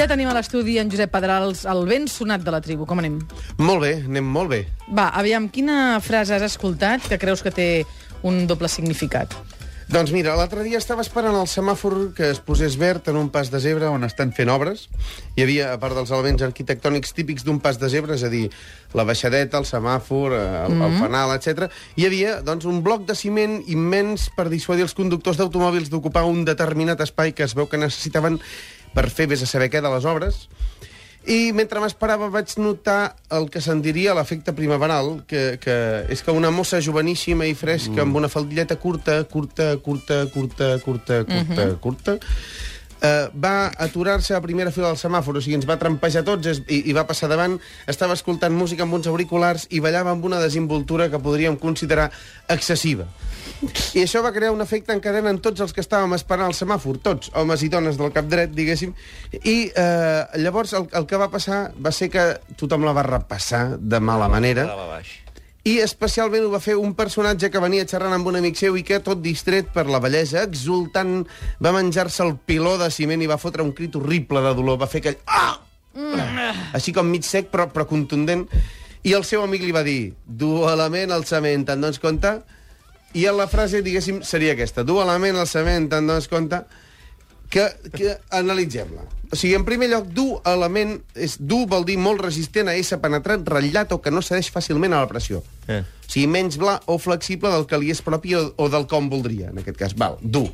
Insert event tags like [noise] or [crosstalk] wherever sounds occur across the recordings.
Ja tenim a l'estudi en Josep Pedrals, el ben sonat de la tribu. Com anem? Molt bé, anem molt bé. Va, aviam, quina frase has escoltat que creus que té un doble significat? Doncs mira, l'altre dia estava esperant el semàfor que es posés verd en un pas de zebra on estan fent obres. Hi havia, a part dels elements arquitectònics típics d'un pas de zebra, és a dir, la baixadeta, el semàfor, eh, el, mm -hmm. el fanal, etc. hi havia doncs, un bloc de ciment immens per dissuadir els conductors d'automòbils d'ocupar un determinat espai que es veu que necessitaven per fer vés a saber què de les obres. I mentre m'esperava vaig notar el que se'n diria l'efecte primaveral, que, que és que una mossa joveníssima i fresca, mm. amb una faldilleta curta, curta, curta, curta, curta, curta, mm -hmm. curta, eh, va aturar-se a primera fila del semàfor, o sigui, ens va trampejar tots es, i, i va passar davant, estava escoltant música amb uns auriculars i ballava amb una desinvoltura que podríem considerar excessiva. I això va crear un efecte en cadena en tots els que estàvem esperant el semàfor, tots, homes i dones del cap dret, diguéssim, i eh, llavors el, el que va passar va ser que tothom la va repassar de mala manera, i especialment ho va fer un personatge que venia xerrant amb un amic seu i que, tot distret per la bellesa, exultant, va menjar-se el piló de ciment i va fotre un crit horrible de dolor. Va fer aquell... Ah! Mm. Així com mig sec, però, però contundent. I el seu amic li va dir, du element al cement, te'n dones compte? I en la frase, diguéssim, seria aquesta. Du element al cement, te'n dones compte? Que, que analitzem-la. O sigui, en primer lloc, dur element... És, dur vol dir molt resistent a ésser penetrat, ratllat o que no cedeix fàcilment a la pressió. Eh. O sigui, menys bla o flexible del que li és propi o, o del com voldria, en aquest cas. Val, dur.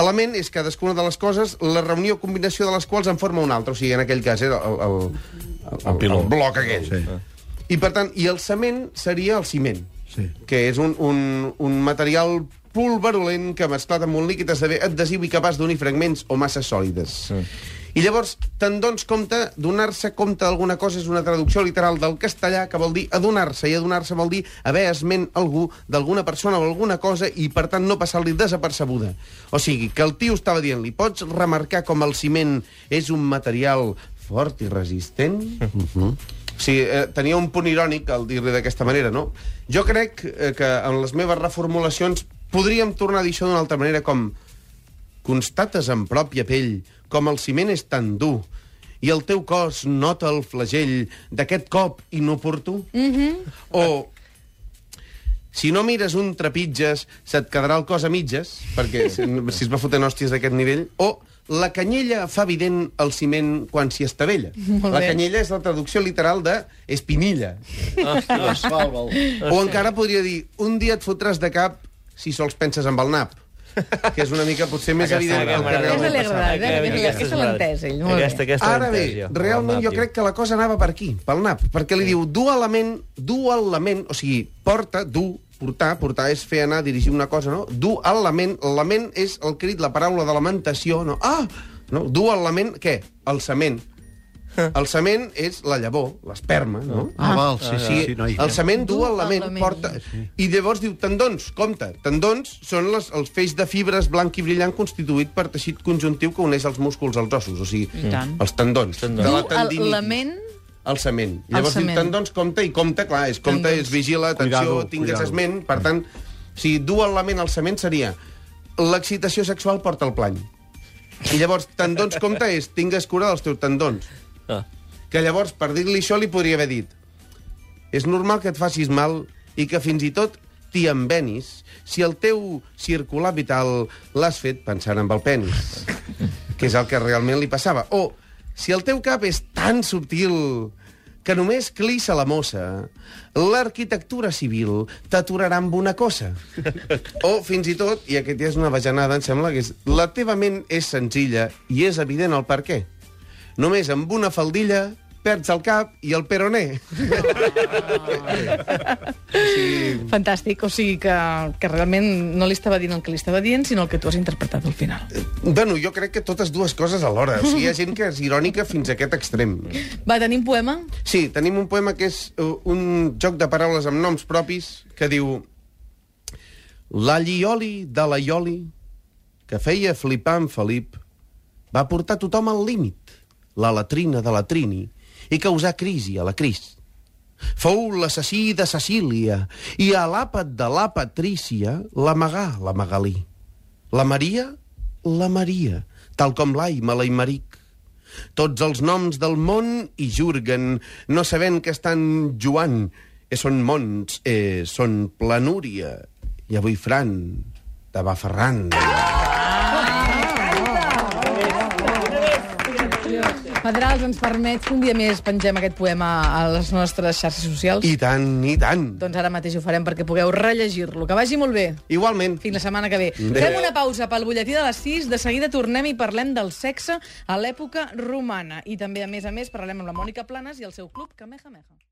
Element és cadascuna de les coses, la reunió o combinació de les quals en forma una altra. O sigui, en aquell cas era el, el, el, el, el, el bloc aquell. Sí. I, per tant, i el cement seria el ciment, sí. que és un, un, un material pulverulent que mesclat amb un líquid esdevé adhesiu i capaç d'unir fragments o masses sòlides. Sí. I llavors, te'n dones compte, donar-se compte d'alguna cosa és una traducció literal del castellà que vol dir adonar-se, i adonar-se vol dir haver esment algú d'alguna persona o alguna cosa i, per tant, no passar-li desapercebuda. O sigui, que el tio estava dient, li pots remarcar com el ciment és un material fort i resistent? Uh [laughs] -huh. O sigui, eh, tenia un punt irònic al dir-li d'aquesta manera, no? Jo crec eh, que en les meves reformulacions podríem tornar a dir això d'una altra manera com constates en pròpia pell com el ciment és tan dur i el teu cos nota el flagell d'aquest cop inoportú? Mm -hmm. O si no mires un trepitges, se't quedarà el cos a mitges, perquè si, [laughs] si es va fotent hòsties d'aquest nivell, o la canyella fa evident el ciment quan s'hi estavella. [laughs] La canyella és la traducció literal de espinilla. Ostres. O encara podria dir, un dia et fotràs de cap si sols penses amb el nap que és una mica potser més aquesta, evident que el que realment passa. Aquesta l'ha entès ell. Molt aquesta, aquesta Ara bé, realment jo crec que la cosa anava per aquí, pel nap, perquè li diu du element, du element, o sigui, porta, du, portar, portar és fer anar, dirigir una cosa, no? Du element, l'element és el crit, la paraula de lamentació, no? Ah! No? Du element, què? El cement. [laughs] El cement és la llavor, l'esperma, no? Ah, ah val, sí, sí. sí no, el cement du l'element, porta... Sí. I llavors diu tendons, compte, tendons són les, els feix de fibres blanc i brillant constituït per teixit conjuntiu que uneix els músculs als ossos, o sigui, els tendons. tendons. De la tendinitis. El cement. Llavors diu tendons, compte, i compte, clar, és compte, tendons. és vigila, atenció, cuidado, tingues cuidado. esment, per tant, si du l'element al cement seria l'excitació sexual porta el plany. I llavors, tendons, compte, és tingues cura dels teus tendons. Ah. Que llavors, per dir-li això, li podria haver dit és normal que et facis mal i que fins i tot t'hi envenis si el teu circular vital l'has fet pensant en el penis, que és el que realment li passava. O si el teu cap és tan subtil que només clissa la mossa, l'arquitectura civil t'aturarà amb una cosa. O, fins i tot, i aquest ja és una bajanada, em sembla, que és la teva ment és senzilla i és evident el per què. Només amb una faldilla perds el cap i el peroné. sí. [laughs] Fantàstic, o sigui que, que realment no li estava dient el que li estava dient, sinó el que tu has interpretat al final. Eh, bueno, jo crec que totes dues coses alhora. O sigui, hi ha gent que és irònica fins a aquest extrem. Va, tenim poema? Sí, tenim un poema que és uh, un joc de paraules amb noms propis que diu La llioli de la Ioli, que feia flipar en Felip, va portar tothom al límit la latrina de la Trini, i causar crisi a la Cris. Fou l'assassí de Cecília, i a l'àpat de la Patrícia l'amagà la Magalí. La Maria, la Maria, tal com l'Aima la Imeric. tots els noms del món hi jurguen, no sabent que estan Joan, eh, són mons, eh, són planúria, i avui Fran, de Ferran. Pedrals, ens permets que un dia més pengem aquest poema a les nostres xarxes socials? I tant, i tant. Doncs ara mateix ho farem perquè pugueu rellegir-lo. Que vagi molt bé. Igualment. Fins la setmana que ve. Adéu. Fem una pausa pel butlletí de les 6. De seguida tornem i parlem del sexe a l'època romana. I també, a més a més, parlarem amb la Mònica Planes i el seu club Kamehameha.